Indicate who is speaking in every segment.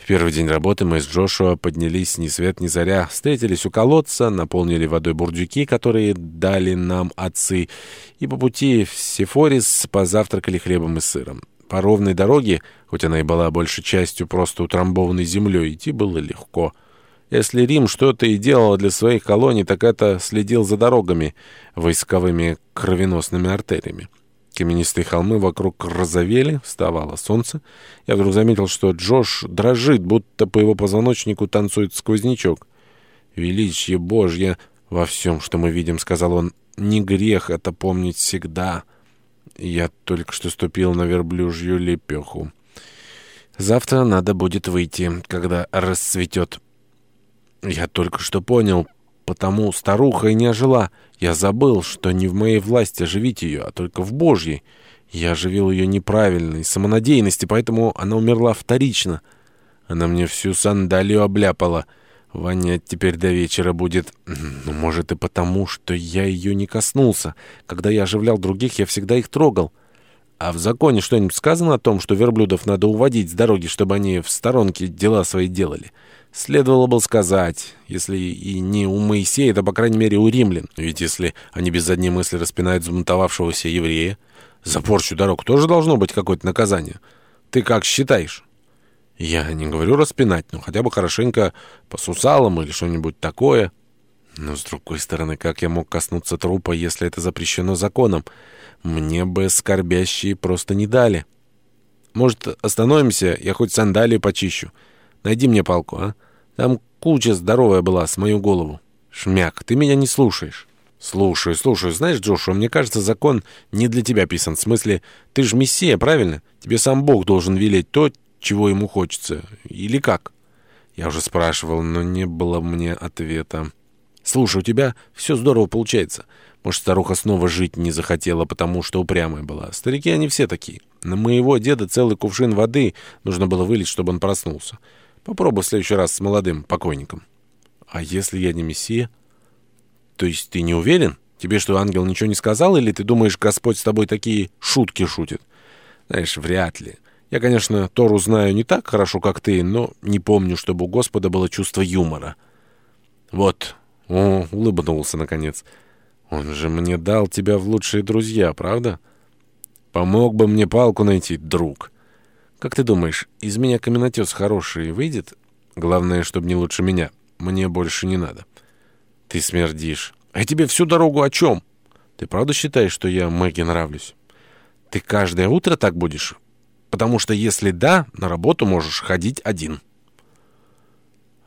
Speaker 1: В первый день работы мы с Джошуа поднялись ни свет ни заря, встретились у колодца, наполнили водой бурдюки, которые дали нам отцы, и по пути в Сефорис позавтракали хлебом и сыром. По ровной дороге, хоть она и была большей частью просто утрамбованной землей, идти было легко. Если Рим что-то и делал для своих колоний, так это следил за дорогами, войсковыми кровеносными артериями. Каменистые холмы вокруг розовели, вставало солнце. Я вдруг заметил, что Джош дрожит, будто по его позвоночнику танцует сквознячок. «Величие Божье во всем, что мы видим», — сказал он, — «не грех это помнить всегда». Я только что ступил на верблюжью лепеху. Завтра надо будет выйти, когда расцветет. Я только что понял, потому старуха и не ожила. Я забыл, что не в моей власти оживить ее, а только в Божьей. Я оживил ее неправильно, из самонадеянности, поэтому она умерла вторично. Она мне всю сандалию обляпала. Вонять теперь до вечера будет. Ну, может, и потому, что я ее не коснулся. Когда я оживлял других, я всегда их трогал. А в законе что-нибудь сказано о том, что верблюдов надо уводить с дороги, чтобы они в сторонке дела свои делали? Следовало бы сказать, если и не у Моисея, то, по крайней мере, у римлян. Ведь если они без задней мысли распинают взбунтовавшегося еврея, за порчу дорог тоже должно быть какое-то наказание. Ты как считаешь? Я не говорю распинать, но хотя бы хорошенько по сусалам или что-нибудь такое. Но, с другой стороны, как я мог коснуться трупа, если это запрещено законом? Мне бы скорбящие просто не дали. Может, остановимся, я хоть сандалии почищу. Найди мне палку, а? Там куча здоровая была с мою голову. Шмяк, ты меня не слушаешь. Слушаю, слушаю. Знаешь, Джошуа, мне кажется, закон не для тебя писан. В смысле, ты же мессия, правильно? Тебе сам Бог должен велеть то, чего ему хочется. Или как? Я уже спрашивал, но не было мне ответа. Слушай, у тебя все здорово получается. Может, старуха снова жить не захотела, потому что упрямая была. Старики они все такие. На моего деда целый кувшин воды нужно было вылить, чтобы он проснулся. Попробуй в следующий раз с молодым покойником. А если я не мессия? То есть ты не уверен? Тебе что, ангел ничего не сказал, или ты думаешь, Господь с тобой такие шутки шутит? Знаешь, вряд ли. Я, конечно, Тору знаю не так хорошо, как ты, но не помню, чтобы у Господа было чувство юмора. Вот, о, улыбнулся наконец. Он же мне дал тебя в лучшие друзья, правда? Помог бы мне палку найти, друг. Как ты думаешь, из меня каменотес хороший выйдет? Главное, чтобы не лучше меня. Мне больше не надо. Ты смердишь. А тебе всю дорогу о чем? Ты правда считаешь, что я Мэгги нравлюсь? Ты каждое утро так будешь? Потому что если да, на работу можешь ходить один».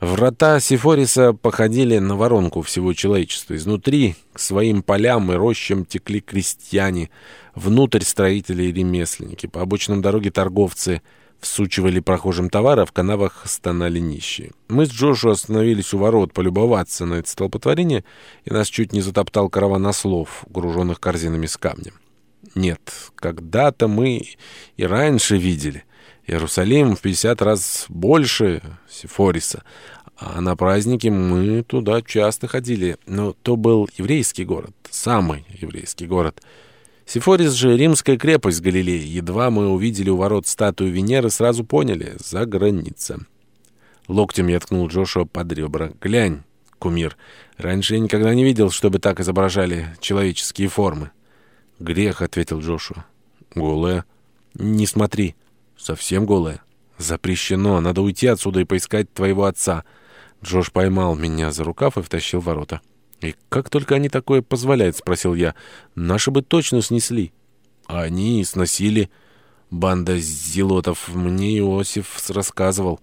Speaker 1: Врата Сифориса походили на воронку всего человечества. Изнутри к своим полям и рощам текли крестьяне, внутрь строители и ремесленники. По обочинам дороги торговцы всучивали прохожим товары, а в канавах стонали нищие. Мы с Джошу остановились у ворот полюбоваться на это столпотворение, и нас чуть не затоптал караван ослов, груженных корзинами с камнем. Нет, когда-то мы и раньше видели — Иерусалим в 50 раз больше Сифориса, а на праздники мы туда часто ходили. Но то был еврейский город, самый еврейский город. Сифорис же римская крепость Галилеи. Едва мы увидели у ворот статую Венеры, сразу поняли — за граница. Локтем я ткнул Джошуа под ребра. «Глянь, кумир, раньше я никогда не видел, чтобы так изображали человеческие формы». «Грех», — ответил Джошуа. «Голая». «Не смотри». «Совсем голая?» «Запрещено. Надо уйти отсюда и поискать твоего отца». Джош поймал меня за рукав и втащил в ворота. «И как только они такое позволяют?» — спросил я. «Наши бы точно снесли». «Они сносили». Банда зелотов. Мне Иосиф рассказывал.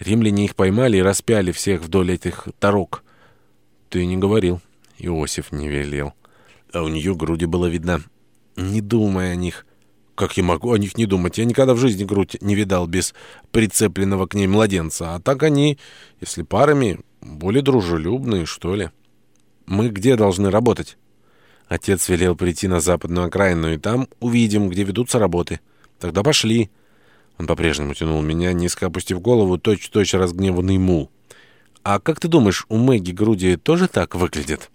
Speaker 1: Римляне их поймали и распяли всех вдоль этих дорог. «Ты не говорил». Иосиф не велел. А у нее груди было видно. «Не думай о них». Как я могу о них не думать? Я никогда в жизни грудь не видал без прицепленного к ней младенца. А так они, если парами, более дружелюбные, что ли. Мы где должны работать? Отец велел прийти на западную окраину, и там увидим, где ведутся работы. Тогда пошли. Он по-прежнему тянул меня, низко опустив голову, точь-точь разгневанный мул. А как ты думаешь, у Мэгги груди тоже так выглядят?»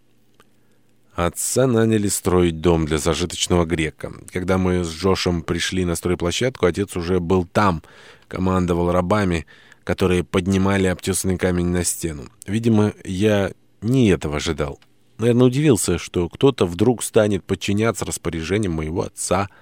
Speaker 1: Отца наняли строить дом для зажиточного грека. Когда мы с Джошем пришли на стройплощадку, отец уже был там, командовал рабами, которые поднимали обтесанный камень на стену. Видимо, я не этого ожидал. Наверное, удивился, что кто-то вдруг станет подчиняться распоряжениям моего отца —